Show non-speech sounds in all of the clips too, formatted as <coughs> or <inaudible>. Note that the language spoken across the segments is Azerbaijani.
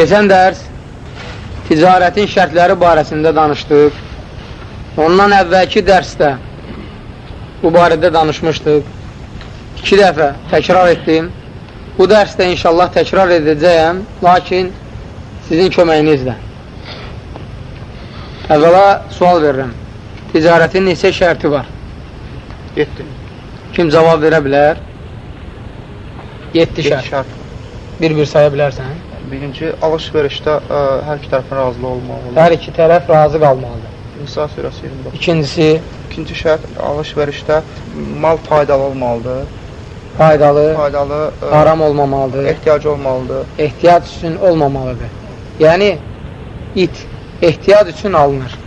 Keçən dərs ticarətin şərtləri barəsində danışdıq. Ondan əvvəlki dərsdə bu barədə danışmışdıq. İki dəfə təkrar etdim. Bu dərsdə inşallah təkrar edəcəyəm, lakin sizin köməyinizlə. Əvvəla sual verirəm. Ticarətin neçə şərti var? 7. Kim cavab verə bilər? 7 şərt. Bir-bir saya bilərsən. Birinci, alış-verişdə ə, hər iki tərəfin razılığı olmalıdır. Hər iki tərəf razı qalmalıdır. Nisa surəsi 29. İkincisi, İkinci şərt, alış-verişdə mal faydalı olmalıdır. faydalı, Faydalı, ə, haram olmamalıdır, ehtiyacı olmalıdır. ehtiyac üçün olmamalıdır. Yəni, it ehtiyac üçün alınır.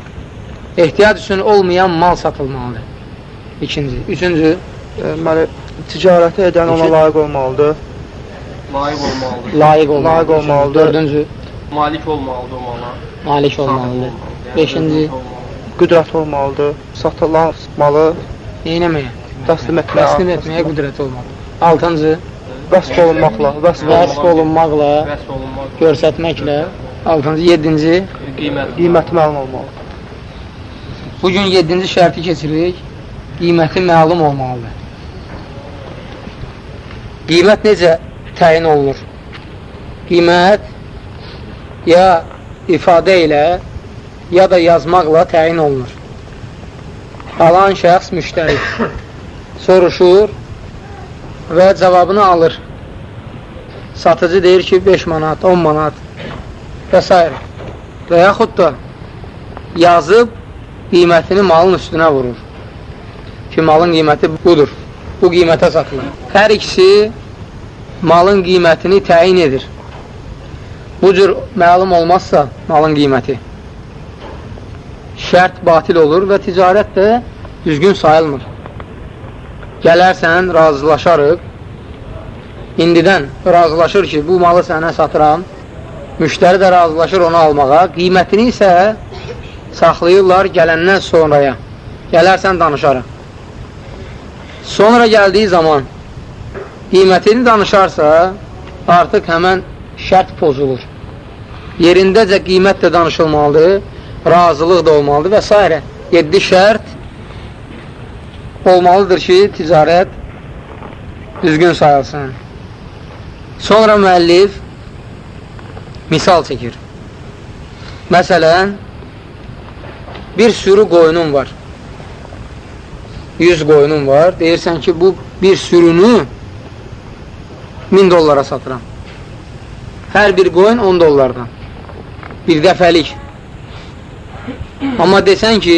Ehtiyac üçün olmayan mal satılmalıdır. İkinci. Üçüncü, Deməli, ticarəti edən ona İki- layiq olmalıdır. Layiq olmalıdır. layiq olmalıdır. Layiq olmalıdır. Dördüncü, Malik olmalıdır o mala. malik olmalıdır. Yəni, Beşinci. Qüdrət olmalıdır. Satılan malı neynəməyə? təslim etməyə, Təslim etməyə qüdrət olmalıdır. Altıncı, vəsf olunmaqla, vəsf olunmaqla, görsətməklə. Altıncı, yedinci, Qiymət. qiyməti məlum olmalıdır. Bugün 7-ci şərti keçirik. Qiyməti məlum olmalıdır. Qiymət necə təyin olunur? Qiymət ya ifadə ilə, ya da yazmaqla təyin olunur. Alan şəxs müştəri soruşur və cavabını alır. Satıcı deyir ki, 5 manat, 10 manat və s. Və yaxud da yazıb qiymətini malın üstünə vurur. Ki, malın qiyməti budur. Bu qiymətə satılır. Hər ikisi malın qiymətini təyin edir. Bu cür məlum olmazsa malın qiyməti şərt batil olur və ticarət də düzgün sayılmır. Gələrsən, razılaşarıq. İndidən razılaşır ki, bu malı sənə satıram. Müştəri də razılaşır onu almağa. Qiymətini isə saxlayırlar gələndən sonraya. Gələrsən danışarıq. Sonra gəldiyi zaman qiymətini danışarsa, artıq həmən şərt pozulur. Yerindəcə qiymət də danışılmalıdır, razılıq da olmalıdır və s. 7 şərt olmalıdır ki, ticarət düzgün sayılsın. Sonra müəllif misal çəkir. Məsələn, bir sürü qoyunun var. 100 qoyunun var. Deyirsən ki, bu bir sürünü 1000 dollara satıram. Hər bir qoyun 10 dollardan. Bir dəfəlik. Amma desən ki,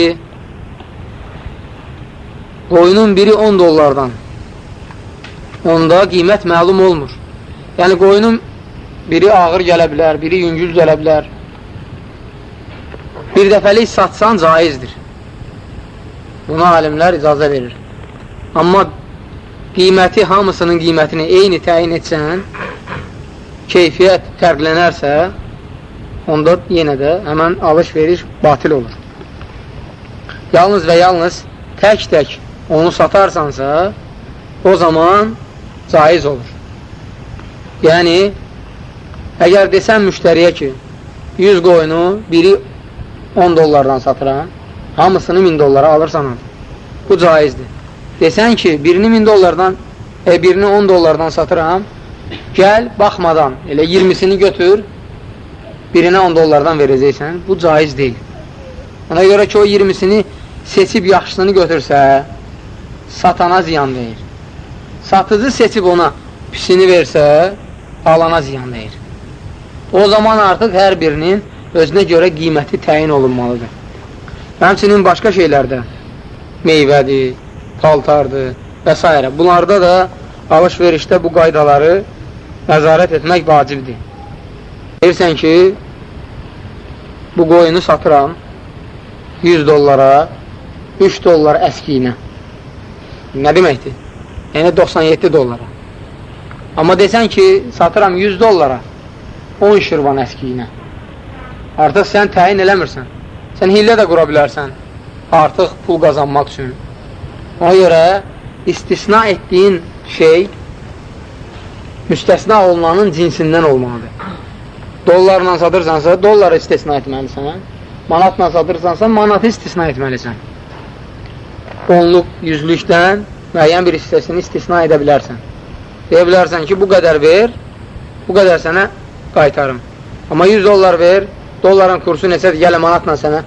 qoyunun biri 10 dollardan. Onda qiymət məlum olmur. Yəni, qoyunun biri ağır gələ bilər, biri yüngül gələ bilər. Bir dəfəlik satsan caizdir. Buna alimlər icazə verir. Amma qiyməti, hamısının qiymətini eyni təyin etsən, keyfiyyət fərqlənərsə, onda yenə də həmən alış-veriş batil olur. Yalnız və yalnız tək-tək onu satarsansa, o zaman caiz olur. Yəni, əgər desən müştəriyə ki, 100 qoyunu biri 10 dollardan satıram, hamısını 1000 dollara alırsan al. Bu caizdir. Desən ki, birini 1000 dollardan, e, birini 10 dollardan satıram, gəl, baxmadan, elə 20-sini götür, birinə 10 dollardan verəcəksən, bu caiz deyil. Ona görə ki, o 20-sini seçib yaxşısını götürsə, satana ziyan deyir. Satıcı seçib ona pisini versə, alana ziyan deyir. O zaman artıq hər birinin özünə görə qiyməti təyin olunmalıdır. Həmçinin başqa şeylərdə meyvədir, paltardır və s. Bunlarda da alış-verişdə bu qaydaları nəzarət etmək vacibdir. Deyirsən ki, bu qoyunu satıram 100 dollara, 3 dollar əskiyinə. Nə deməkdir? Yəni 97 dollara. Amma desən ki, satıram 100 dollara, 10 şirvan əskiyinə. Artıq sən təyin eləmirsən. Sən hillə də qura bilərsən. Artıq pul qazanmaq üçün. Ona görə istisna etdiyin şey müstəsna olunanın cinsindən olmalıdır. dollarla satırsansa, dolları istisna etməlisən. Manatla satırsansa, manatı istisna etməlisən. Onluq, yüzlükdən müəyyən bir hissəsini istisna edə bilərsən. Deyə bilərsən ki, bu qədər ver, bu qədər sənə qaytarım. Amma 100 dollar ver, dolların kursu neçədir, gələ manatla sənə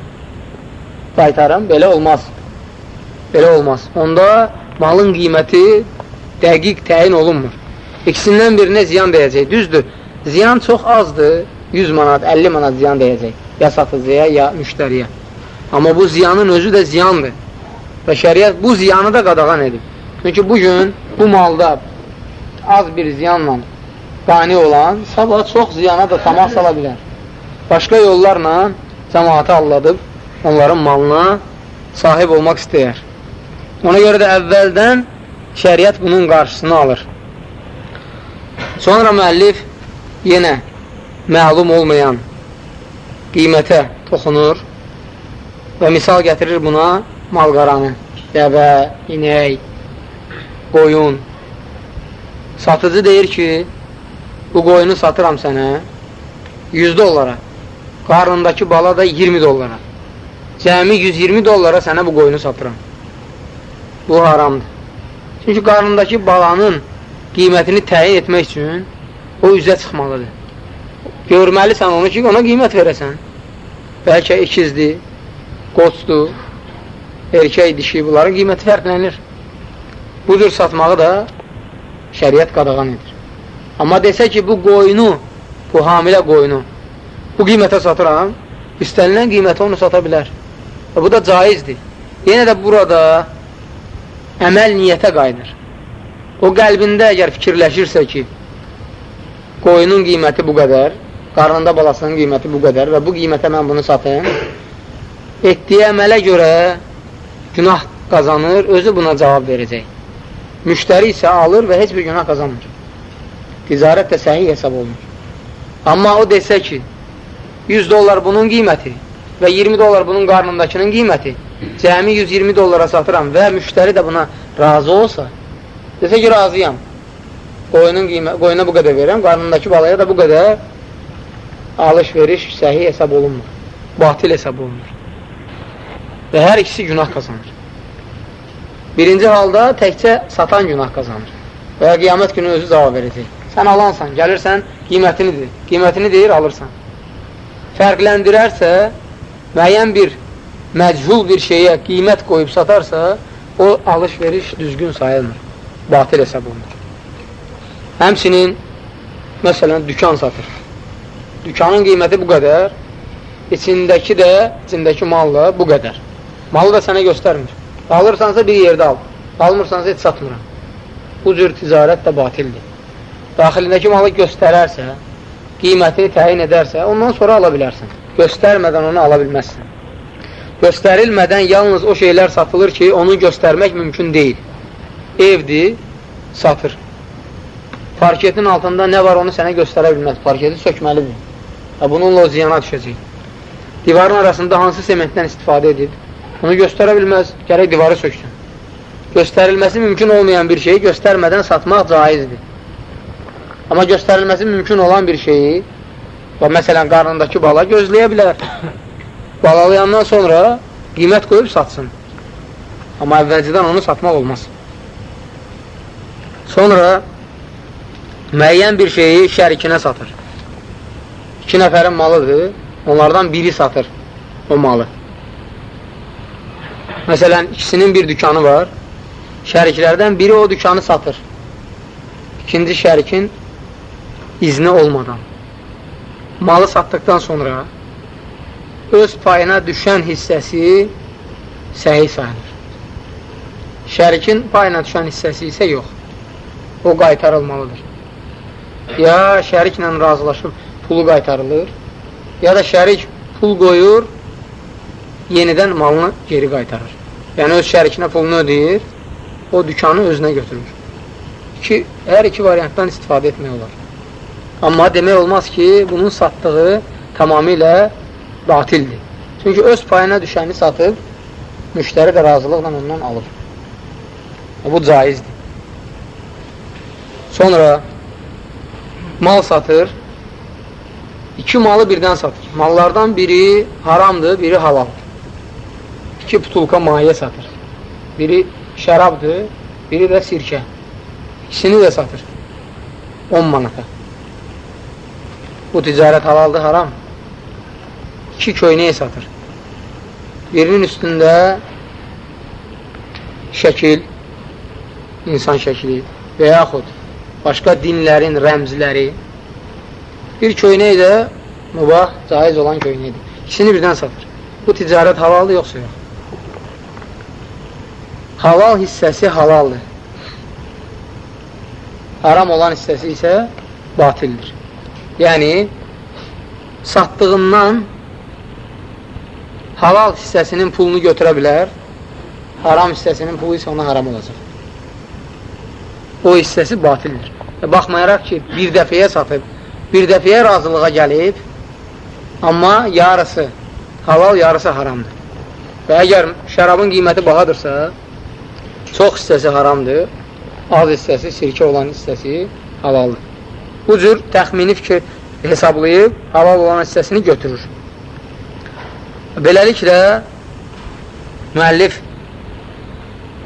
qaytarım. Belə olmaz. Belə olmaz. Onda malın qiyməti dəqiq təyin olunmur. İkisindən birinə ziyan dəyəcək. Düzdür, ziyan çox azdır. 100 manat, 50 manat ziyan dəyəcək. Ya satıcıya, ya müştəriyə. Amma bu ziyanın özü də ziyandır. Və şəriət bu ziyanı da qadağan edib. Çünki bugün bu malda az bir ziyanla qani olan sabah çox ziyana da tamah sala bilər. Başqa yollarla cəmaatı alladıb onların malına sahib olmaq istəyər. Ona görə də əvvəldən şəriət bunun qarşısını alır. Sonra müəllif yenə məlum olmayan qiymətə toxunur və misal gətirir buna malqaranı, dəvə, inək, qoyun. Satıcı deyir ki, bu qoyunu satıram sənə 100 dollara, qarnındakı bala da 20 dollara. Cəmi 120 dollara sənə bu qoyunu satıram. Bu haramdır. Çünki qarnındakı balanın qiymətini təyin etmək üçün o üzə çıxmalıdır. Görməlisən onu ki, ona qiymət verəsən. Bəlkə ikizdir, qoçdur, erkək dişi, bunların qiyməti fərqlənir. Bu cür satmağı da şəriət qadağan edir. Amma desə ki, bu qoyunu, bu hamilə qoyunu bu qiymətə satıram, istənilən qiymətə onu sata bilər. Bu da caizdir. Yenə də burada əməl niyyətə qayıdır. O qəlbində əgər fikirləşirsə ki, qoyunun qiyməti bu qədər, qarnında balasının qiyməti bu qədər və bu qiymətə mən bunu satım, etdiyi əmələ görə günah qazanır, özü buna cavab verəcək. Müştəri isə alır və heç bir günah qazanmır. Ticarət də səhih hesab olunur. Amma o desə ki, 100 dollar bunun qiyməti və 20 dollar bunun qarnındakının qiyməti, cəmi 120 dollara satıram və müştəri də buna razı olsa, desə ki, razıyam. Qoyunun qiymə, qoyuna bu qədər verirəm, qarnındakı balaya da bu qədər alış-veriş səhih hesab olunmur. Batil hesab olunur. Və hər ikisi günah qazanır. Birinci halda təkcə satan günah qazanır. Və qiyamət günü özü cavab verəcək. Sən alansan, gəlirsən, qiymətini deyir. Qiymətini deyir, alırsan. Fərqləndirərsə, müəyyən bir məchul bir şeyə qiymət qoyub satarsa, o alış-veriş düzgün sayılmır. Batil hesab olunur. Həmsinin, məsələn, dükan satır. Dükanın qiyməti bu qədər, içindəki də, içindəki malla bu qədər. Malı da sənə göstərmir. Alırsansa bir yerdə al, almırsansa heç satmıram. Bu cür ticarət də batildir. Daxilindəki malı göstərərsə, qiymətini təyin edərsə, ondan sonra ala bilərsən. Göstərmədən onu ala bilməzsən. Göstərilmədən yalnız o şeylər satılır ki, onu göstərmək mümkün deyil. Evdir, satır. Parketin altında nə var onu sənə göstərə bilməz. Parketi sökməlidir. Bununla o ziyana düşəcək. Divarın arasında hansı sementdən istifadə edib, onu göstərə bilməz, gərək divarı söksün. Göstərilməsi mümkün olmayan bir şeyi göstərmədən satmaq caizdir. Amma göstərilməsi mümkün olan bir şeyi, və məsələn, qarnındakı bala gözləyə bilər. <coughs> Balalayandan sonra qiymət qoyub satsın. Amma əvvəlcədən onu satmaq olmaz. Sonra müəyyən bir şeyi şərikinə satır. İki nəfərin malıdır, onlardan biri satır o malı. Məsələn, ikisinin bir dükanı var, şəriklərdən biri o dükanı satır. İkinci şərikin izni olmadan. Malı satdıqdan sonra öz payına düşən hissəsi səhi sayılır. Şərikin payına düşən hissəsi isə yox. O qaytarılmalıdır. Ya şəriklə razılaşıb pulu qaytarılır, ya da şərik pul qoyur, yenidən malını geri qaytarır. Yəni, öz şərikinə pulunu ödəyir, o dükanı özünə götürür. İki, hər iki variantdan istifadə etmək olar. Amma demək olmaz ki, bunun satdığı tamamilə batildir. Çünki öz payına düşəni satıb, müştəri də razılıqla ondan alır. Bu caizdir. Sonra mal satır, İki malı birdən satır. Mallardan biri haramdır, biri halal. İki putulka maye satır. Biri şərabdır, biri də sirkə. İkisini də satır. 10 manata. Bu ticarət halaldır, haram. İki köynəyi satır. Birinin üstündə şəkil, insan şəkili və yaxud başqa dinlərin rəmzləri bir köynək də mübah, caiz olan köynəkdir. İkisini birdən satır. Bu ticarət halaldır, yoxsa yox? Halal hissəsi halaldır. Haram olan hissəsi isə batildir. Yəni, satdığından halal hissəsinin pulunu götürə bilər, haram hissəsinin pulu isə ona haram olacaq. O hissəsi batildir. Və baxmayaraq ki, bir dəfəyə satıb, bir dəfəyə razılığa gəlib, amma yarısı halal, yarısı haramdır. Və əgər şərabın qiyməti bahadırsa, çox hissəsi haramdır, az hissəsi, sirkə olan hissəsi halaldır. Bu cür təxmini fikir hesablayıb, halal olan hissəsini götürür. Beləliklə, müəllif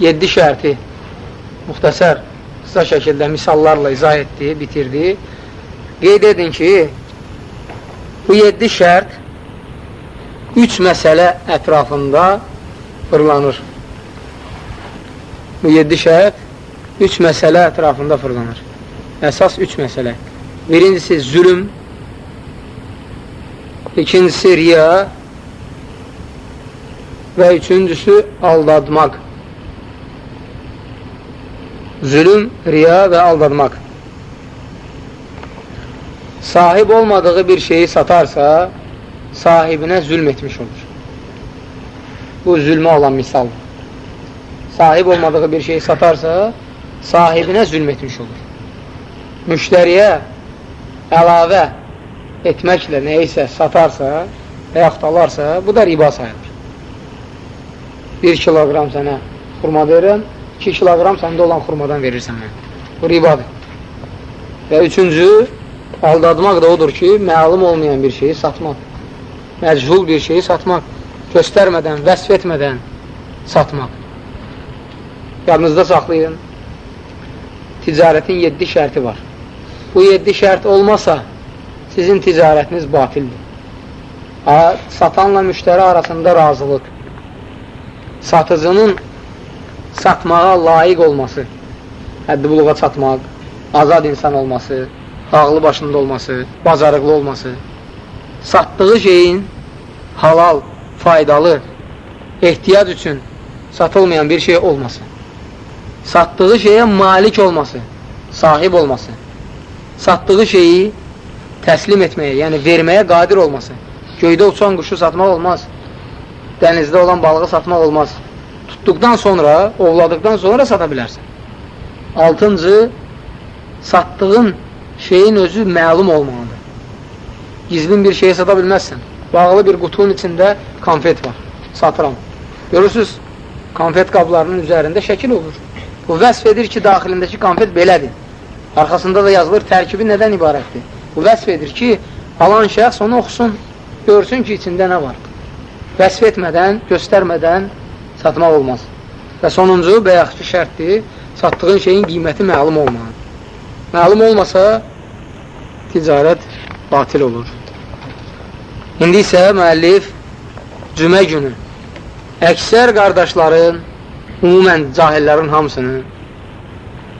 7 şərti müxtəsər, qısa şəkildə misallarla izah etdi, bitirdi. Qeyd edin ki, bu 7 şərt 3 məsələ ətrafında fırlanır. Bu 7 şərt 3 məsələ ətrafında fırlanır. Əsas 3 məsələ. Birincisi zülüm, ikincisi riya və üçüncüsü aldadmaq. Zülüm, riya və aldadmaq. Sahib olmadığı bir şeyi satarsa, sahibinə zülm etmiş olur. Bu zülmə olan misaldır. Sahib olmadığı bir şeyi satarsa, sahibinə zülm etmiş olur. Müştəriyə əlavə etməklə nəyisə satarsa və yaxud alarsa, bu da riba sayılır. 1 kiloqram sənə xurma verirəm, 2 kiloqram səndə olan xurmadan verirsən mənə. Bu ribadır. Və üçüncü, aldadmaq da odur ki, məlum olmayan bir şeyi satmaq. Məchul bir şeyi satmaq. Göstərmədən, vəsf etmədən satmaq. Yadınızda saxlayın. Ticarətin 7 şərti var. Bu 7 şərt olmasa, sizin ticarətiniz batildir. Satanla müştəri arasında razılıq. Satıcının satmağa layiq olması, həddi buluğa çatmaq, azad insan olması, ağlı başında olması, bacarıqlı olması, satdığı şeyin halal, faydalı, ehtiyac üçün satılmayan bir şey olması, satdığı şeyə malik olması, sahib olması, satdığı şeyi təslim etməyə, yəni verməyə qadir olması. Göydə uçan quşu satmaq olmaz. Dənizdə olan balığı satmaq olmaz. Tutduqdan sonra, ovladıqdan sonra sata bilərsən. Altıncı, satdığın şeyin özü məlum olmalıdır. Gizlin bir şeyi sata bilməzsən. Bağlı bir qutunun içində konfet var. Satıram. Görürsünüz, konfet qablarının üzərində şəkil olur. Bu vəsf edir ki, daxilindəki konfet belədir. Arxasında da yazılır, tərkibi nədən ibarətdir? Bu vəsf edir ki, alan şəxs onu oxusun, görsün ki, içində nə var. Vəsf etmədən, göstərmədən satmaq olmaz. Və sonuncu, bəyəxçi şərtdir, satdığın şeyin qiyməti məlum olmalıdır. Məlum olmasa, ticarət batil olur. İndi isə müəllif cümə günü əksər qardaşların, umumən cahillərin hamısını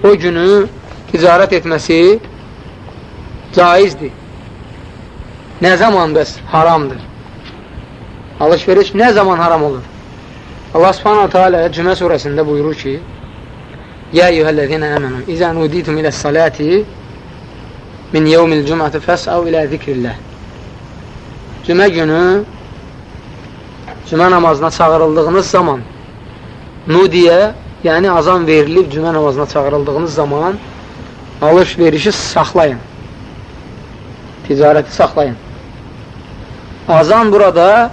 o günü ticarət etməsi caizdir. Nə zaman bəs haramdır? Alışveriş nə zaman haram olur? Allah subhanahu teala Cümə surəsində buyurur ki Yə eyyuhəl-ləzinə əmənu İzə nuditum ilə saləti min yevmil cümətə fəsəv ilə zikrilləh Cümə günü cümə namazına çağırıldığınız zaman nudiyə, yəni azan verilib cümə namazına çağırıldığınız zaman alış-verişi saxlayın. Ticarəti saxlayın. Azan burada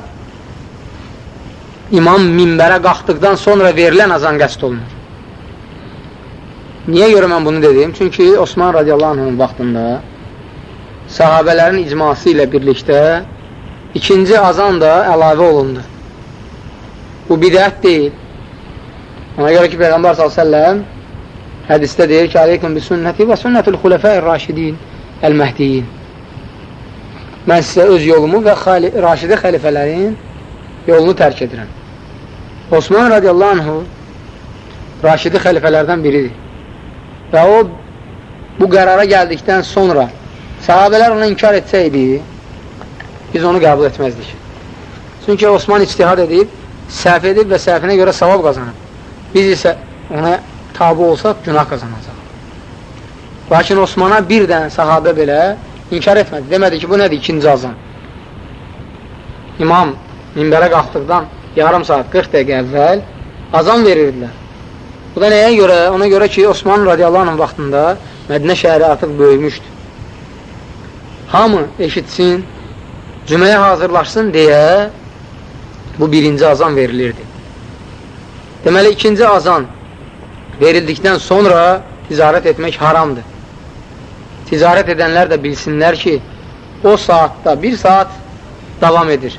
imam minbərə qalxdıqdan sonra verilən azan qəst olunur. Niyə görə mən bunu dedim? Çünki Osman radiyallahu anhın vaxtında sahabələrin icması ilə birlikdə ikinci azan da əlavə olundu. Bu bidət deyil. Ona görə ki, Peyğəmbər s.ə.v hədisdə deyir ki, Aleykum bi sünnəti və sünnətul xulefəir raşidin əl-məhdiyin. Mən sizə öz yolumu və xali, raşidə xəlifələrin yolunu tərk edirəm. Osman radiyallahu anhu raşidi xəlifələrdən biridir. Və o bu qərara gəldikdən sonra sahabələr ona inkar etsəydi, biz onu qəbul etməzdik. Çünki Osman içtihad edib, səhv edib və səhvinə görə savab qazanıb. Biz isə ona tabi olsaq, günah qazanacaq. Lakin Osmana bir dənə sahabə belə inkar etmədi. Demədi ki, bu nədir? İkinci azam. İmam minbərə qalxdıqdan yarım saat, 40 dəqiqə əvvəl azam verirdilər. Bu da nəyə görə? Ona görə ki, Osman radiyallahu anın vaxtında Mədinə şəhəri artıq böyümüşdü. Hamı eşitsin, cüməyə hazırlaşsın deyə bu birinci azan verilirdi. Deməli, ikinci azan verildikdən sonra ticarət etmək haramdır. Ticarət edənlər də bilsinlər ki, o saatda bir saat davam edir.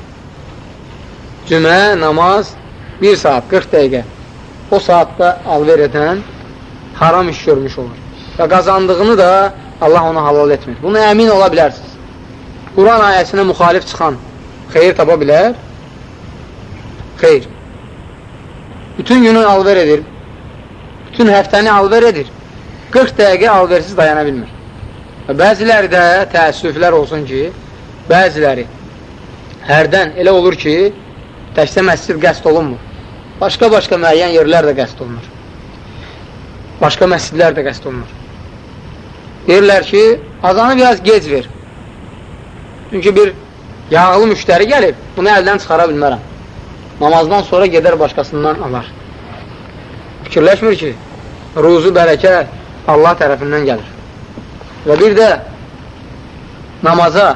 Cümə, namaz, bir saat, 40 dəqiqə. O saatda alver edən haram iş görmüş olur. Və qazandığını da Allah ona halal etmir. Buna əmin ola bilərsiniz. Quran ayəsinə müxalif çıxan xeyir tapa bilər? Xeyr. Bütün günü alver edir. Bütün həftəni alver edir. 40 dəqiqə alversiz dayana bilmir. Və bəziləri də təəssüflər olsun ki, bəziləri hərdən elə olur ki, təkcə məscid qəst olunmur. Başqa-başqa müəyyən yerlər də qəst olunur. Başqa məscidlər də qəst olunur. Deyirlər ki, azanı biraz gec ver. Çünki bir yağlı müştəri gəlib, bunu əldən çıxara bilmərəm. Namazdan sonra gedər başqasından alar. Fikirləşmir ki, ruzu bərəkə Allah tərəfindən gəlir. Və bir də namaza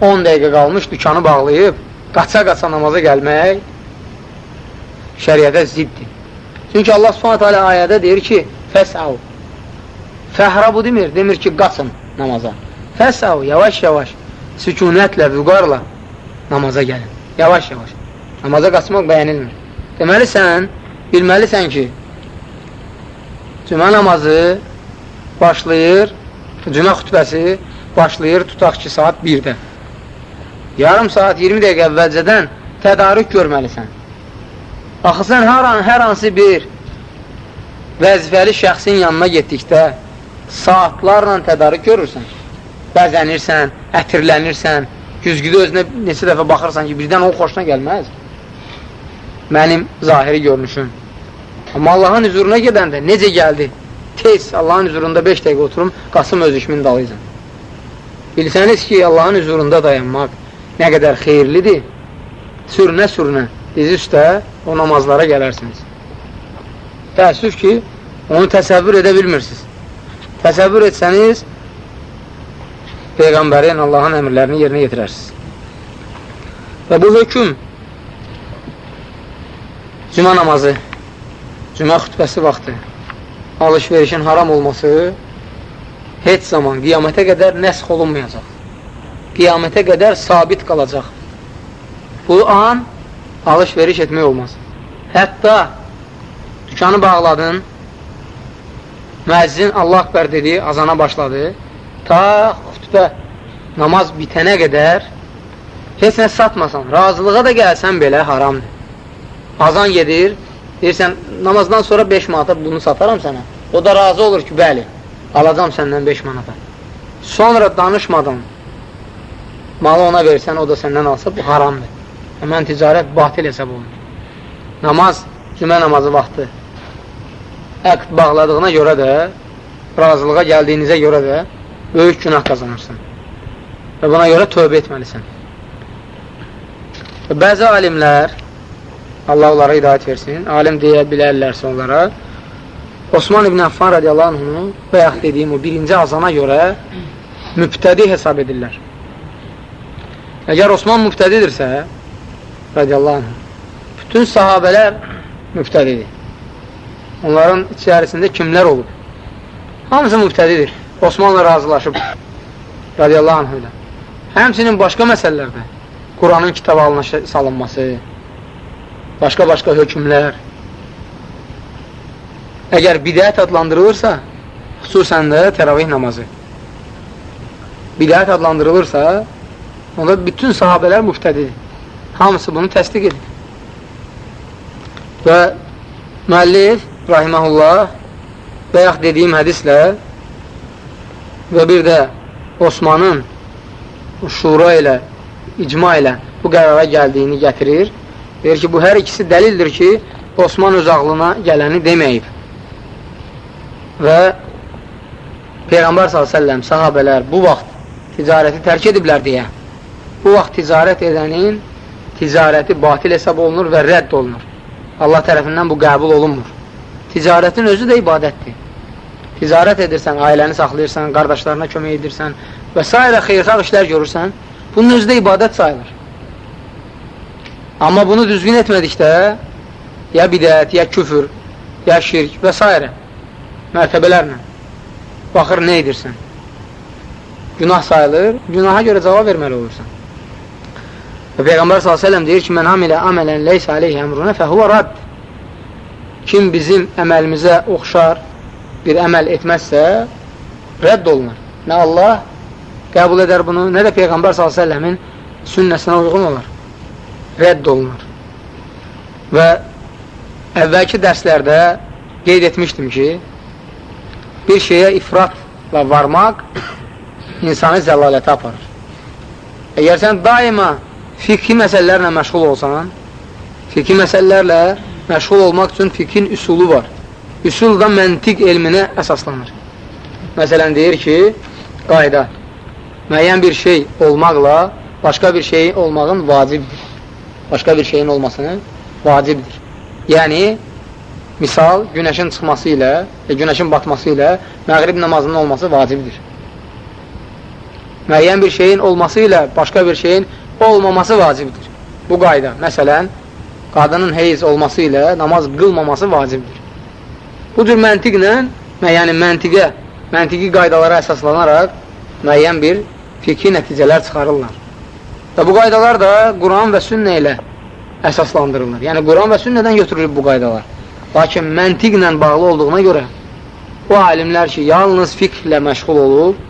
10 dəqiqə qalmış dükanı bağlayıb, qaça-qaça namaza gəlmək şəriətə ziddir. Çünki Allah subhanət hələ ayədə deyir ki, fəsəv. Fəhra bu demir, demir ki, qaçın namaza. Fəsəv, yavaş-yavaş, sükunətlə, vüqarla namaza gəlin. Yavaş-yavaş. Namaza qaçmaq bəyənilmir. Deməli, sən bilməlisən ki, cümə namazı başlayır, cümə xütbəsi başlayır, tutaq ki, saat 1-də. Yarım saat, 20 dəqiqə əvvəlcədən tədarük görməlisən. Axı, sən hər, an, hər hansı bir vəzifəli şəxsin yanına getdikdə saatlarla tədarük görürsən. Bəzənirsən, ətirlənirsən, güzgüdə özünə neçə dəfə baxırsan ki, birdən o xoşuna gəlməz mənim zahiri görünüşüm. Amma Allahın hüzuruna gedəndə necə gəldi? Tez Allahın hüzurunda 5 dəqiqə oturum, qasım öz işimin dalıyacam. Bilsəniz ki, Allahın hüzurunda dayanmaq nə qədər xeyirlidir, sürünə-sürünə dizi üstə o namazlara gələrsiniz. Təəssüf ki, onu təsəvvür edə bilmirsiniz. Təsəvvür etsəniz, Peyğəmbərin Allahın əmrlərini yerinə yetirərsiniz. Və bu hökum cümə namazı, cümə xütbəsi vaxtı, alış-verişin haram olması heç zaman qiyamətə qədər nəsx olunmayacaq. Qiyamətə qədər sabit qalacaq. Bu an alış-veriş etmək olmaz. Hətta dükanı bağladın, müəzzin Allah akbər dedi, azana başladı, ta xütbə namaz bitənə qədər heç nə satmasan, razılığa da gəlsən belə haramdır azan gedir, deyirsən, namazdan sonra 5 manata bunu sataram sənə. O da razı olur ki, bəli, alacam səndən 5 manata. Sonra danışmadan malı ona versən, o da səndən alsa, bu haramdır. Həmən ticarət batil hesab olunur. Namaz, cümə namazı vaxtı əqd bağladığına görə də, razılığa gəldiyinizə görə də böyük günah qazanırsan. Və buna görə tövbə etməlisən. Və bəzi alimlər Allah onlara hidayət versin. Alim deyə bilərlərsə onlara. Osman ibn Affan radiyallahu anhunu bayaq dediyim o birinci azana görə mübtədi hesab edirlər. Əgər Osman mübtədidirsə, radiyallahu anh, bütün sahabələr mübtədidir. Onların içərisində kimlər olub? Hamısı mübtədidir. Osmanla razılaşıb. radiyallahu anh ilə. Həmçinin başqa məsələlərdə Quranın kitabı alına salınması, başqa-başqa hökmlər. Əgər bidət adlandırılırsa, xüsusən də təravih namazı. Bidət adlandırılırsa, onda bütün sahabələr müftədidir. Hamısı bunu təsdiq edir. Və müəllif, rahiməhullah, bayaq dediyim hədislə və bir də Osmanın şura ilə, icma ilə bu qərara gəldiyini gətirir. Deyir ki, bu hər ikisi dəlildir ki, Osman öz ağlına gələni deməyib. Və Peyğəmbər s.ə.v sahabələr bu vaxt ticarəti tərk ediblər deyə, bu vaxt ticarət edənin ticarəti batil hesab olunur və rədd olunur. Allah tərəfindən bu qəbul olunmur. Ticarətin özü də ibadətdir. Ticarət edirsən, ailəni saxlayırsan, qardaşlarına kömək edirsən və s. xeyrxalq işlər görürsən, bunun özü də ibadət sayılır. Amma bunu düzgün etmədikdə, ya bidət, ya küfür, ya şirk və s. mərtəbələrlə baxır nə edirsən. Günah sayılır, günaha görə cavab verməli olursan. Və Peyğəmbər s.ə.v deyir ki, mən amilə əmələn leysə aleyhi əmruna fəhuvə radd. Kim bizim əməlimizə oxşar bir əməl etməzsə, rədd olunur. Nə Allah qəbul edər bunu, nə də Peyğəmbər s.ə.v-in sünnəsinə uyğun olar. Rədd olunur. Və əvvəlki dərslərdə qeyd etmişdim ki, bir şeyə ifratla varmaq insanı zəlalətə aparır. Əgər sən daima fiqhi məsələlərlə məşğul olsan, fiqhi məsələlərlə məşğul olmaq üçün fiqhin üsulu var. Üsul da məntiq elminə əsaslanır. Məsələn, deyir ki, qayda, müəyyən bir şey olmaqla başqa bir şeyin olmağın vacibdir. Başqa bir şeyin olmasını vacibdir. Yəni, misal, günəşin çıxması ilə, e, günəşin batması ilə məğrib namazının olması vacibdir. Müəyyən bir şeyin olması ilə başqa bir şeyin olmaması vacibdir. Bu qayda, məsələn, qadının heyiz olması ilə namaz qılmaması vacibdir. Bu cür məntiqlə, yəni məntiqə, məntiqi qaydalara əsaslanaraq müəyyən bir fikri nəticələr çıxarırlar. Və bu qaydalar da Quran və sünnə ilə əsaslandırılır. Yəni, Quran və sünnədən götürülür bu qaydalar. Lakin məntiqlə bağlı olduğuna görə o alimlər ki, yalnız fiqhlə məşğul olub,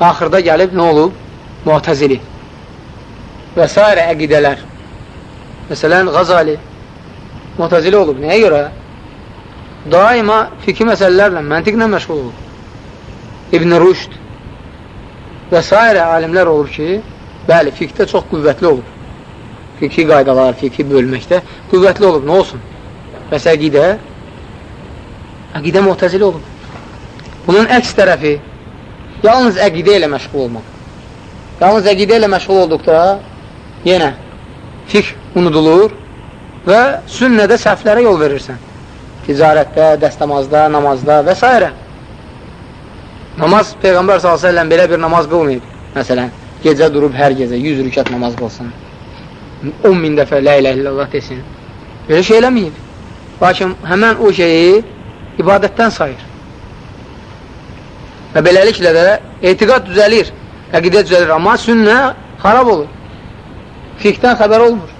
axırda gəlib nə olub? Muətəzili və s. əqidələr. Məsələn, Qazali mutazili olub. Nəyə görə? Daima fikri məsələlərlə, məntiqlə məşğul olub. İbn Rüşd və s. alimlər olub ki, bəli, fiqdə çox qüvvətli olub. Fikri qaydalar, fikri bölməkdə qüvvətli olub. Nə olsun? Bəs əqidə? Əqidə mutazili olub. Bunun əks tərəfi yalnız əqidə ilə məşğul olmaq. Yalnız əqidə ilə məşğul olduqda yenə fiqh unudulur və sünnədə səhvlərə yol verirsən. Ticarətdə, dəstəmazda, namazda və s. Namaz Peyğəmbər s.ə.v belə bir namaz qılmayıb. Məsələn, gecə durub hər gecə 100 rükət namaz qılsın. 10 min dəfə lə ilə illallah desin. Belə şey eləməyib. Lakin həmən o şeyi ibadətdən sayır. Və beləliklə də etiqat düzəlir, əqidə düzəlir, amma sünnə xarab olur fiqdən xəbər olmur.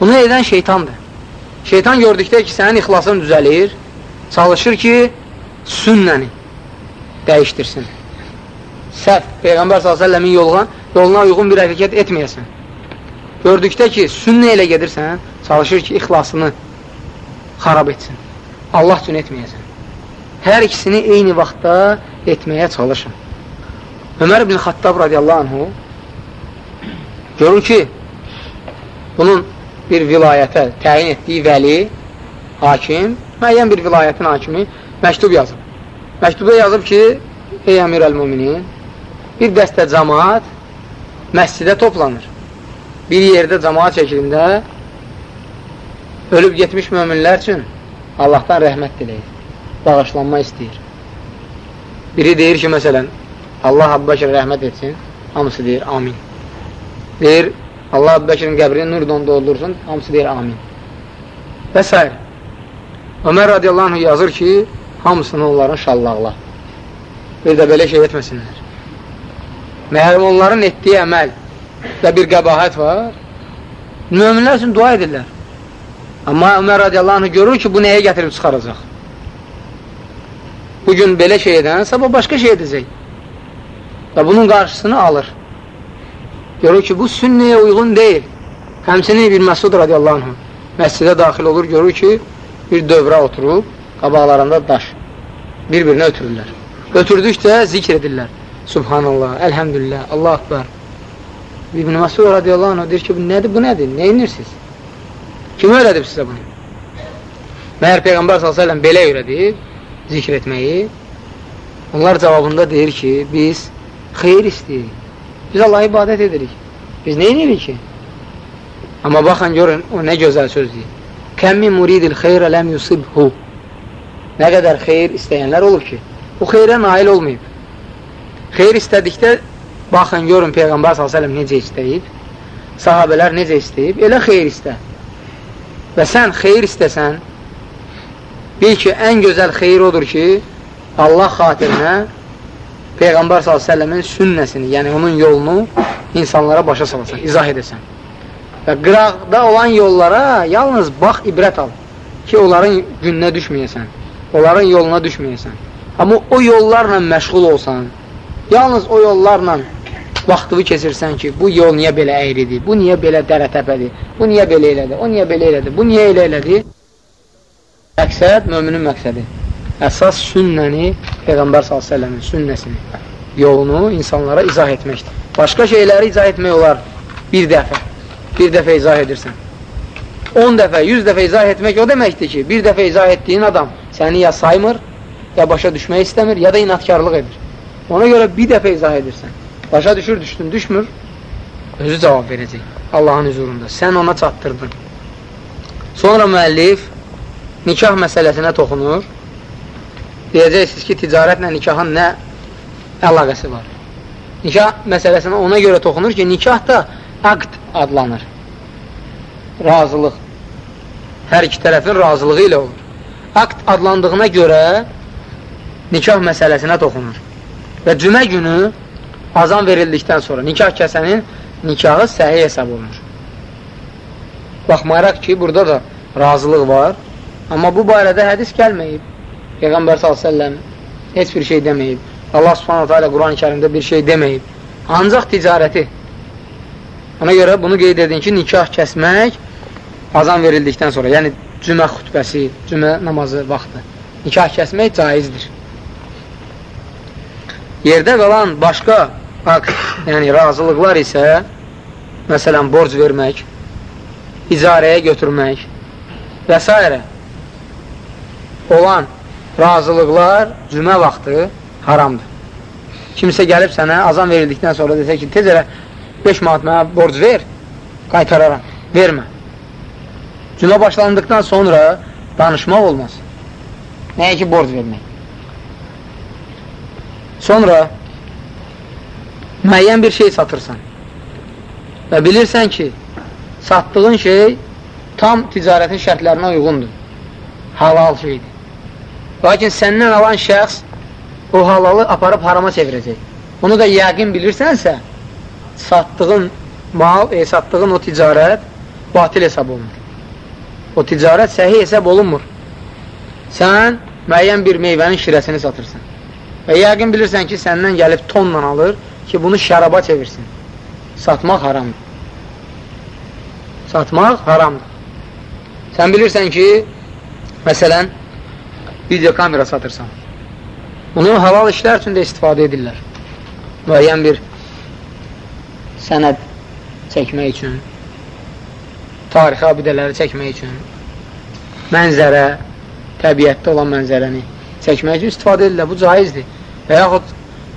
Bunu edən şeytandır. Şeytan gördükdə ki, sənin ixlasın düzəlir, çalışır ki, sünnəni dəyişdirsin. Səhv, Peyğəmbər s.ə.v-in yoluna, yoluna uyğun bir hərəkət etməyəsən. Gördükdə ki, sünnə ilə gedirsən, çalışır ki, ixlasını xarab etsin. Allah üçün etməyəsən. Hər ikisini eyni vaxtda etməyə çalışın. Ömər ibn Xattab radiyallahu anhu görür ki, bunun bir vilayətə təyin etdiyi vəli, hakim, müəyyən bir vilayətin hakimi məktub yazıb. Məktubda yazıb ki, ey əmir əl-müminin, bir dəstə cəmaat məscidə toplanır. Bir yerdə cəmaat şəklində ölüb getmiş möminlər üçün Allahdan rəhmət diləyir, bağışlanma istəyir. Biri deyir ki, məsələn, Allah Abbaqir rəhmət etsin, hamısı deyir, amin. Deyir, Allah Əbəkirin qəbrini nurdan doldursun, hamısı deyir amin. Və s. Ömər radiyallahu anh yazır ki, hamısını onların şallaqla. Bir də belə şey etməsinlər. Məhrum onların etdiyi əməl və bir qəbahət var. Möminlər üçün dua edirlər. Amma Ömər radiyallahu anh görür ki, bu nəyə gətirib çıxaracaq? Bugün belə şey edən, sabah başqa şey edəcək. Və bunun qarşısını alır. Görür ki, bu sünnəyə uyğun deyil. Həmsinin bir Məsud radiyallahu anh məscidə daxil olur, görür ki, bir dövrə oturub, qabaqlarında daş. Bir-birinə ötürürlər. Ötürdükcə zikr edirlər. Subhanallah, əlhəmdülillah, Allah akbar. İbn Məsud radiyallahu anh deyir ki, bu nədir, bu nədir, nə inirsiniz? Kim öyrədib sizə bunu? Məhər Peyğəmbər s.ə.v belə öyrədib, zikr etməyi. Onlar cavabında deyir ki, biz xeyir istəyirik. Biz Allah ibadət edirik. Biz nə edirik ki? Amma baxın, görün, o nə gözəl söz deyir. Kəmmi muridil xeyrə ləm yusibhu. Nə qədər xeyir istəyənlər olur ki, bu xeyrə nail olmayıb. Xeyir istədikdə, baxın, görün, Peyğəmbər s.ə.v necə istəyib, sahabələr necə istəyib, elə xeyir istə. Və sən xeyir istəsən, bil ki, ən gözəl xeyir odur ki, Allah xatirinə Peyğəmbər s.ə.v-in sünnəsini, yəni onun yolunu insanlara başa salasan, izah edəsən. Və qıraqda olan yollara yalnız bax, ibrət al ki, onların gününə düşməyəsən, onların yoluna düşməyəsən. Amma o yollarla məşğul olsan, yalnız o yollarla vaxtını keçirsən ki, bu yol niyə belə əyridir, bu niyə belə dərətəpədir, bu niyə belə elədi, o niyə belə elədi, bu niyə elə elədi? Məqsəd, möminin məqsədi. Əsas sünnəni, Peyğəmbər s.ə.v-in sünnəsini, yolunu insanlara izah etməkdir. Başqa şeyləri izah etmək olar bir dəfə. Bir dəfə izah edirsən. 10 dəfə, 100 dəfə izah etmək o deməkdir ki, bir dəfə izah etdiyin adam səni ya saymır, ya başa düşmək istəmir, ya da inatkarlıq edir. Ona görə bir dəfə izah edirsən. Başa düşür, düşdün, düşmür, özü cavab verəcək Allahın hüzurunda. Sən ona çatdırdın. Sonra müəllif nikah məsələsinə toxunur. Deyəcəksiniz ki, ticarətlə nikahın nə əlaqəsi var? Nikah məsələsinə ona görə toxunur ki, nikah da aqd adlanır. Razılıq. Hər iki tərəfin razılığı ilə olur. Aqd adlandığına görə nikah məsələsinə toxunur. Və cümə günü azan verildikdən sonra nikah kəsənin nikahı səhi hesab olunur. Baxmayaraq ki, burada da razılıq var, amma bu barədə hədis gəlməyib. Peyğəmbər s.ə.v heç bir şey deməyib. Allah subhanahu teala Quran-ı kərimdə bir şey deməyib. Ancaq ticarəti. Ona görə bunu qeyd edin ki, nikah kəsmək azan verildikdən sonra, yəni cümə xütbəsi, cümə namazı vaxtı, nikah kəsmək caizdir. Yerdə qalan başqa akt, yəni razılıqlar isə, məsələn, borc vermək, icarəyə götürmək və s. olan razılıqlar cümə vaxtı haramdır. Kimsə gəlib sənə azan verildikdən sonra desə ki, tez elə 5 manat mənə borc ver, qaytararam, vermə. Cümə başlandıqdan sonra danışmaq olmaz. Nəyə ki, borc vermək. Sonra müəyyən bir şey satırsan və bilirsən ki, satdığın şey tam ticarətin şərtlərinə uyğundur. Halal şeydir. Lakin səndən alan şəxs o halalı aparıb harama çevirəcək. Onu da yəqin bilirsənsə, satdığın mal, e, satdığın o ticarət batil hesab olunur. O ticarət səhi hesab olunmur. Sən müəyyən bir meyvənin şirəsini satırsan. Və yəqin bilirsən ki, səndən gəlib tonla alır ki, bunu şəraba çevirsin. Satmaq haramdır. Satmaq haramdır. Sən bilirsən ki, məsələn, video kamera satırsan. Bunu halal işlər üçün də istifadə edirlər. Müəyyən bir sənəd çəkmək üçün, tarixi abidələri çəkmək üçün, mənzərə, təbiətdə olan mənzərəni çəkmək üçün istifadə edirlər. Bu caizdir. Və yaxud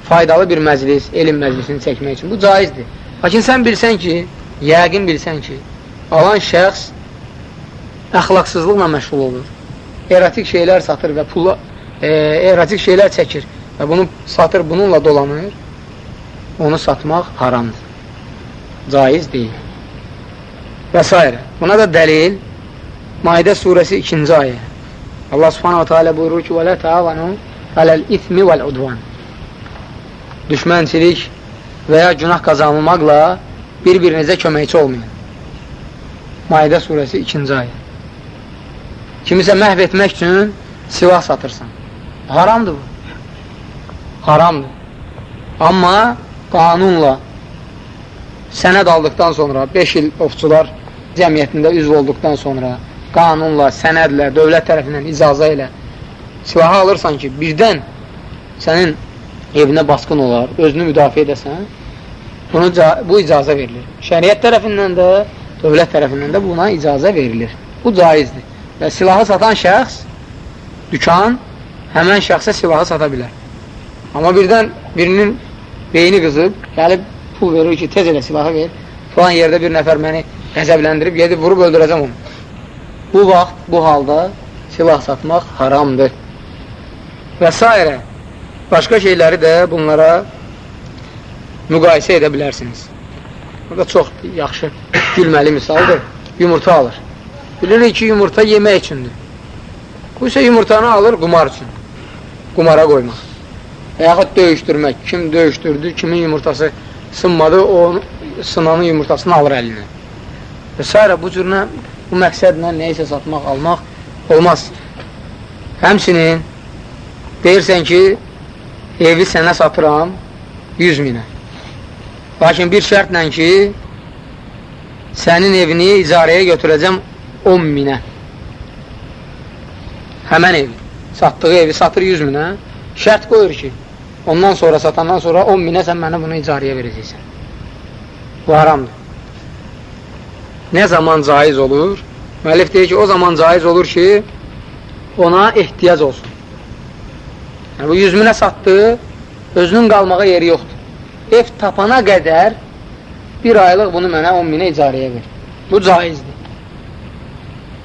faydalı bir məclis, elm məclisini çəkmək üçün. Bu caizdir. Lakin sən bilsən ki, yəqin bilsən ki, alan şəxs əxlaqsızlıqla məşğul olur Erotik şeylər satır və pula, e, erotik şeylər çəkir və bunu satır, bununla dolanır. Onu satmaq haramdır. Caiz deyil. Və s. Buna da dəlil Maidə surəsi 2-ci ayə. Allah subhanahu teala buyurur ki, وَلَا تَعَوَنُوا عَلَى الْإِثْمِ وَالْعُدْوَانِ Düşmənçilik və ya günah qazanılmaqla bir-birinizə köməkçi olmayın. Maidə surəsi 2-ci ayə. Kimisə məhv etmək üçün silah satırsan. Haramdır bu. Haramdır. Amma qanunla sənəd aldıqdan sonra 5 il ovçular cəmiyyətində üzv olduqdan sonra qanunla, sənədlə, dövlət tərəfindən icazə ilə silahı alırsan ki, birdən sənin evinə basqın olar, özünü müdafiə edəsən, bunu, bu icazə verilir. Şəriət tərəfindən də, dövlət tərəfindən də buna icazə verilir. Bu caizdir. Və silahı satan şəxs, dükan həmən şəxsə silahı sata bilər. Amma birdən birinin beyni qızıb, gəlib pul verir ki, tez elə silahı ver, falan yerdə bir nəfər məni qəzəbləndirib, gedib vurub öldürəcəm onu. Bu vaxt, bu halda silah satmaq haramdır. Və s. Başqa şeyləri də bunlara müqayisə edə bilərsiniz. Burada çox yaxşı, gülməli misaldır. Yumurta alır. Bilirik ki, yumurta yemək üçündür. Bu isə yumurtanı alır qumar üçün. Qumara qoymaq. Və yaxud döyüşdürmək. Kim döyüşdürdü, kimin yumurtası sınmadı, o sınanın yumurtasını alır əlinə. Və s. bu cürünə, bu məqsədlə neysə satmaq, almaq olmaz. Həmsinin deyirsən ki, evi sənə satıram 100 minə. Lakin bir şərtlə ki, sənin evini icarəyə götürəcəm 10 minə. Həmən evi, satdığı evi satır 100 minə, şərt qoyur ki, ondan sonra satandan sonra 10 minə sən mənə bunu icarəyə verəcəksən. Bu haramdır. Nə zaman caiz olur? Müəllif deyir ki, o zaman caiz olur ki, ona ehtiyac olsun. Yəni, bu 100 minə satdı, özünün qalmağa yeri yoxdur. Ev tapana qədər bir aylıq bunu mənə 10 minə icarəyə ver. Bu caizdir.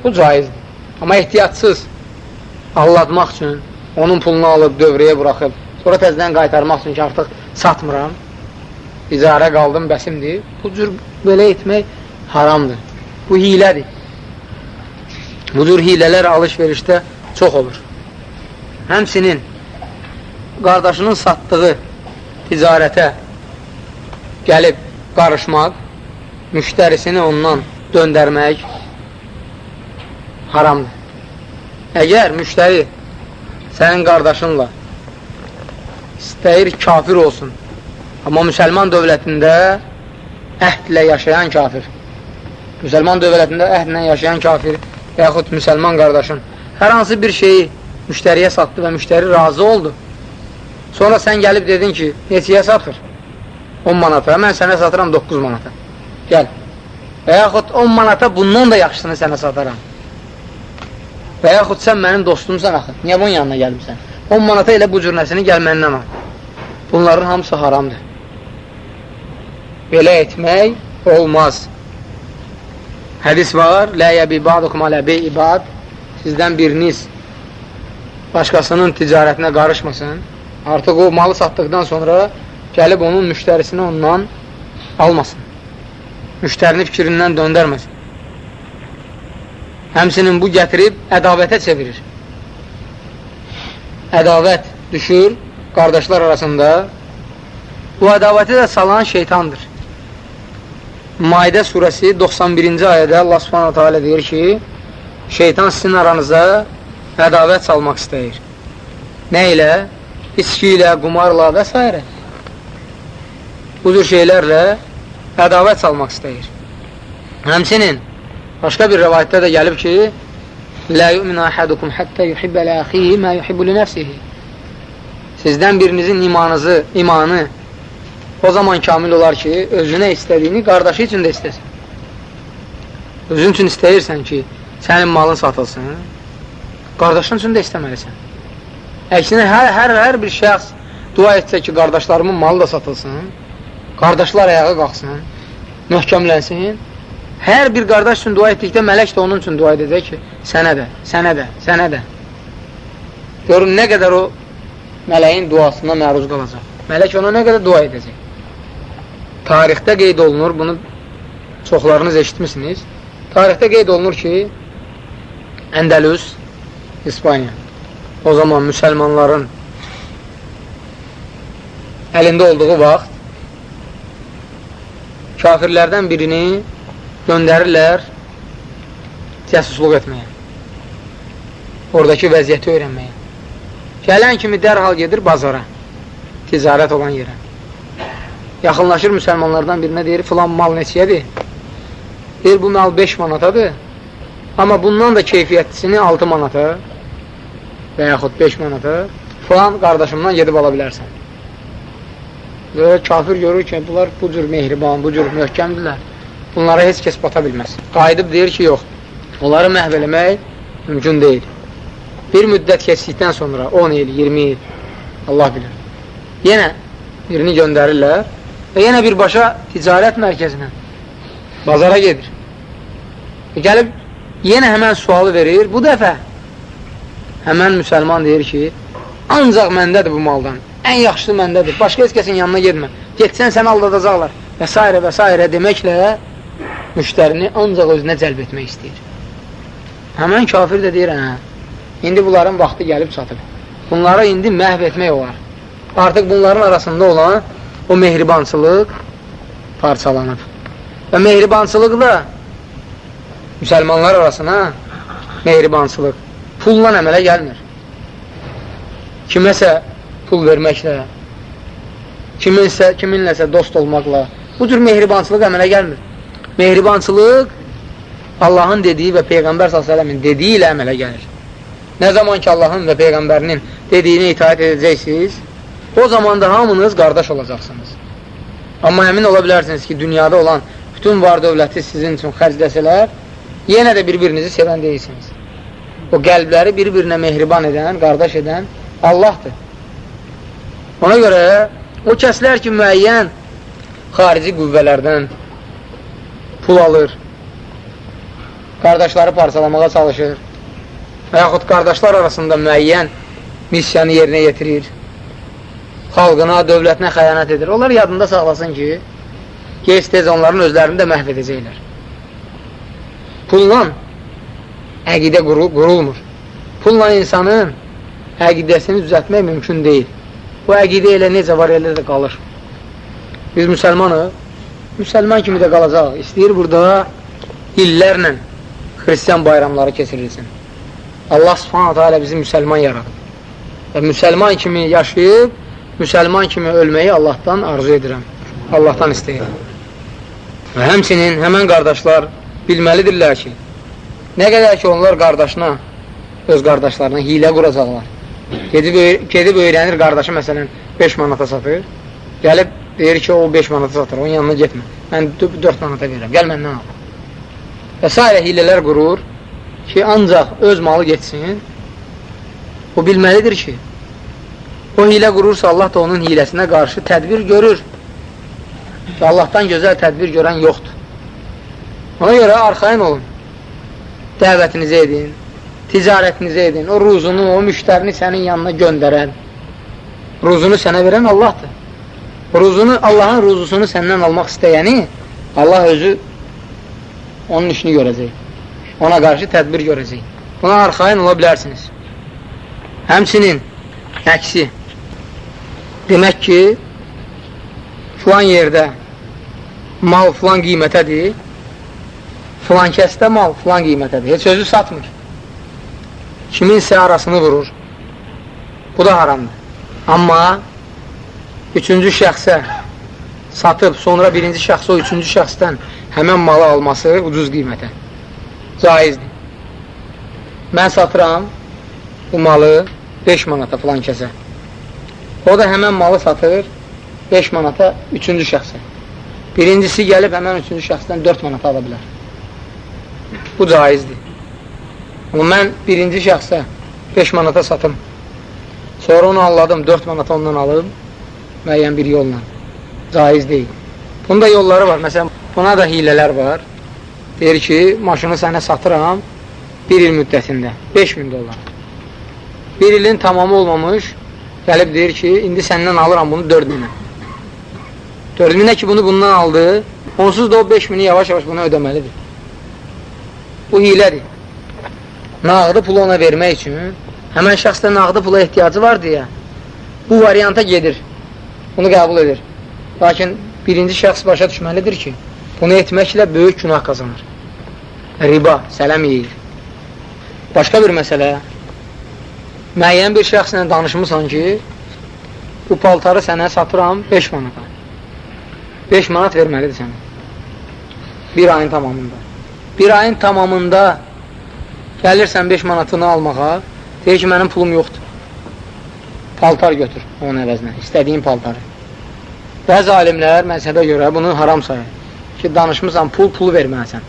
Bu caizdir. Amma ehtiyatsız allatmaq üçün onun pulunu alıb dövrəyə buraxıb, sonra təzdən qaytarmaq üçün ki, artıq satmıram, icarə qaldım, bəsimdir. Bu cür belə etmək haramdır. Bu hilədir. Bu cür hilələr alış-verişdə çox olur. Həmsinin qardaşının satdığı ticarətə gəlib qarışmaq, müştərisini ondan döndərmək haramdır. Əgər müştəri sənin qardaşınla istəyir kafir olsun, amma müsəlman dövlətində əhdlə yaşayan kafir, müsəlman dövlətində əhdlə yaşayan kafir və yaxud müsəlman qardaşın hər hansı bir şeyi müştəriyə satdı və müştəri razı oldu. Sonra sən gəlib dedin ki, neçəyə satır? 10 manata, mən sənə satıram 9 manata. Gəl. Və yaxud 10 manata bundan da yaxşısını sənə sataram. Və yaxud sən mənim dostumsan axı, niyə bunun yanına gəlmirsən? 10 manata elə bu cürnəsini gəl məndən al. Bunların hamısı haramdır. Belə etmək olmaz. Hədis var, Lə yəbi ba'dukum alə beyi ba'd Sizdən biriniz başqasının ticarətinə qarışmasın. Artıq o malı satdıqdan sonra gəlib onun müştərisini ondan almasın. Müştərini fikrindən döndərməsin. Həmsinin bu gətirib ədavətə çevirir. Ədavət düşür qardaşlar arasında. Bu ədavəti də salan şeytandır. Maidə surəsi 91-ci ayədə Allah subhanahu teala deyir ki, şeytan sizin aranıza ədavət salmaq istəyir. Nə ilə? İçki ilə, qumarla və s. Bu cür şeylərlə ədavət salmaq istəyir. Həmsinin Başqa bir rəvayətdə də gəlib ki, Lə yu'minu ahadukum hatta yuhibbə li axihi ma yuhibbu li nəfsihi. Sizdən birinizin imanınızı, imanı o zaman kamil olar ki, özünə istədiyini qardaşı üçün də istəsin. Özün üçün istəyirsən ki, sənin malın satılsın, qardaşın üçün də istəməlisən. Əksinə, hər, hər, hər bir şəxs dua etsə ki, qardaşlarımın malı da satılsın, qardaşlar ayağa qalxsın, möhkəmlənsin, Hər bir qardaş üçün dua etdikdə mələk də onun üçün dua edəcək ki, sənə də, sənə də, sənə də. Görün, nə qədər o mələyin duasına məruz qalacaq. Mələk ona nə qədər dua edəcək. Tarixdə qeyd olunur, bunu çoxlarınız eşitmişsiniz. Tarixdə qeyd olunur ki, Əndəlüs, İspaniya, o zaman müsəlmanların əlində olduğu vaxt kafirlərdən birini göndərirlər cəsusluq etməyə. Oradakı vəziyyəti öyrənməyə. Gələn kimi dərhal gedir bazara, ticarət olan yerə. Yaxınlaşır müsəlmanlardan birinə deyir, filan mal neçiyədir? Deyir, bu mal 5 manatadır. Amma bundan da keyfiyyətlisini 6 manata və yaxud 5 manata filan qardaşımdan gedib ala bilərsən. Və kafir görür ki, bunlar bu cür mehriban, bu cür möhkəmdirlər. Bunlara heç kəs bata bilməz. Qayıdıb deyir ki, yox, onları məhv eləmək mümkün deyil. Bir müddət keçdikdən sonra 10 il, 20 il, Allah bilir. Yenə birini göndərirlər və yenə birbaşa ticarət mərkəzinə, bazara gedir. Və gəlib, yenə həmən sualı verir. Bu dəfə həmən müsəlman deyir ki, ancaq məndədir bu maldan. Ən yaxşısı məndədir. Başqa heç kəsin yanına getmə. Getsən səni aldadacaqlar və s. və s. deməklə müştərini ancaq özünə cəlb etmək istəyir. Həmən kafir də deyir, hə, indi bunların vaxtı gəlib çatıb. Bunları indi məhv etmək olar. Artıq bunların arasında olan o mehribansılıq parçalanıb. Və mehribansılıqla müsəlmanlar arasına mehribansılıq pulla əmələ gəlmir. Kiməsə pul verməklə, kiminsə, kiminləsə dost olmaqla bu cür mehribansılıq əmələ gəlmir. Mehribansılıq Allahın dediyi və Peyğəmbər s.ə.v-in dediyi ilə əmələ gəlir. Nə zaman ki Allahın və Peyğəmbərinin dediyini itaət edəcəksiniz, o zaman da hamınız qardaş olacaqsınız. Amma əmin ola bilərsiniz ki, dünyada olan bütün var dövləti sizin üçün xərcləsələr, yenə də bir-birinizi sevən deyilsiniz. O qəlbləri bir-birinə mehriban edən, qardaş edən Allahdır. Ona görə o kəslər ki, müəyyən xarici qüvvələrdən pul alır, qardaşları parçalamağa çalışır və yaxud qardaşlar arasında müəyyən missiyanı yerinə yetirir, xalqına, dövlətinə xəyanət edir. Onlar yadında sağlasın ki, gec-tez onların özlərini də məhv edəcəklər. Pulla əqidə qurulmur. Pulla insanın əqidəsini düzəltmək mümkün deyil. Bu əqidə elə necə var, elə də qalır. Biz müsəlmanıq, müsəlman kimi də qalacaq. İstəyir burada illərlə xristiyan bayramları keçirilsin. Allah subhanətə alə bizi müsəlman yaradıb. Və müsəlman kimi yaşayıb, müsəlman kimi ölməyi Allahdan arzu edirəm. Allahdan istəyirəm. Və həmçinin həmən qardaşlar bilməlidirlər ki, nə qədər ki onlar qardaşına, öz qardaşlarına hilə quracaqlar. Gedib, gedib öyrənir qardaşı məsələn 5 manata satır, gəlib deyir ki, o 5 manata satır, onun yanına getmə. Mən 4 manata verirəm, gəl məndən al. Və s. hilələr qurur ki, ancaq öz malı getsin. O bilməlidir ki, o hilə qurursa Allah da onun hiləsinə qarşı tədbir görür. Ki, Allahdan gözəl tədbir görən yoxdur. Ona görə arxayın olun. Dəvətinizi edin, ticarətinizi edin. O ruzunu, o müştərini sənin yanına göndərən, ruzunu sənə verən Allahdır. Ruzunu, Allahın ruzusunu səndən almaq istəyəni Allah özü onun işini görəcək. Ona qarşı tədbir görəcək. Buna arxayın ola bilərsiniz. Həmçinin əksi demək ki, filan yerdə mal filan qiymətədir, filan kəsdə mal filan qiymətədir. Heç özü satmır. Kiminsə arasını vurur. Bu da haramdır. Amma üçüncü şəxsə satıb, sonra birinci şəxsə o üçüncü şəxsdən həmən malı alması ucuz qiymətə caizdir. Mən satıram bu malı 5 manata filan kəsə. O da həmən malı satır 5 manata üçüncü şəxsə. Birincisi gəlib həmən üçüncü şəxsdən 4 manata ala bilər. Bu caizdir. Amma mən birinci şəxsə 5 manata satım. Sonra onu anladım, 4 manata ondan alıb müəyyən bir yolla. Caiz deyil. Bunda yolları var. Məsələn, buna da hilələr var. Deyir ki, maşını sənə satıram bir il müddətində. 5000 dollar. Bir ilin tamamı olmamış, gəlib deyir ki, indi səndən alıram bunu 4000-ə. 4000-ə ki, bunu bundan aldı, onsuz da o 5000-i yavaş-yavaş buna ödəməlidir. Bu hilədir. Nağdı pulu ona vermək üçün, həmən şəxsdə nağdı pula ehtiyacı var deyə, bu varianta gedir, bunu qəbul edir. Lakin birinci şəxs başa düşməlidir ki, Bunu etməklə böyük günah qazanır. Riba, sələm yeyir. Başqa bir məsələ, müəyyən bir şəxslə danışmısan ki, bu paltarı sənə satıram 5 manata. 5 manat verməlidir sənə. Bir ayın tamamında. Bir ayın tamamında gəlirsən 5 manatını almağa, deyir ki, mənim pulum yoxdur. Paltar götür onun əvəzinə, istədiyin paltarı. Bəzi alimlər məzhəbə görə bunu haram sayır ki, danışmısan, pul pulu verməlisən.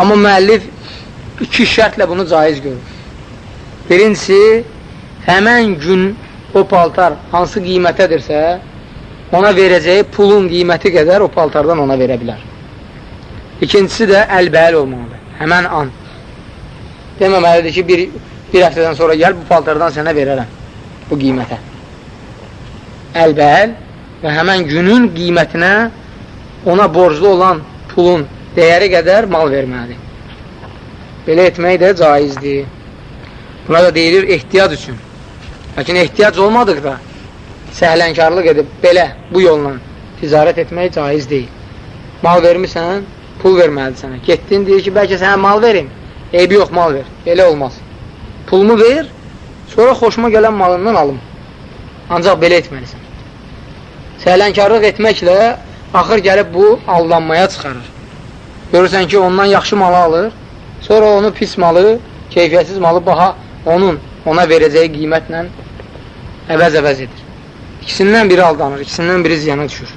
Amma müəllif iki şərtlə bunu caiz görür. Birincisi, həmən gün o paltar hansı qiymətədirsə, ona verəcəyi pulun qiyməti qədər o paltardan ona verə bilər. İkincisi də əlbəl olmalıdır. Həmən an. Deməməlidir ki, bir, bir həftədən sonra gəl, bu paltardan sənə verərəm bu qiymətə. Əlbəl və həmən günün qiymətinə ona borclu olan pulun dəyəri qədər mal verməlidir. Belə etmək də caizdir. Buna da deyilir ehtiyac üçün. Lakin ehtiyac olmadıqda səhlənkarlıq edib belə bu yolla ticarət etmək caiz deyil. Mal vermirsən, pul verməlidir sənə. Getdin, deyir ki, bəlkə sənə mal verim. Eybi yox, mal ver. Belə olmaz. Pulumu ver, sonra xoşuma gələn malından alım. Ancaq belə etməlisən. Səhlənkarlıq etməklə axır gəlib bu aldanmaya çıxarır. Görürsən ki, ondan yaxşı malı alır, sonra onu pis malı, keyfiyyətsiz malı baha onun ona verəcəyi qiymətlə əvəz-əvəz edir. İkisindən biri aldanır, ikisindən biri ziyana düşür.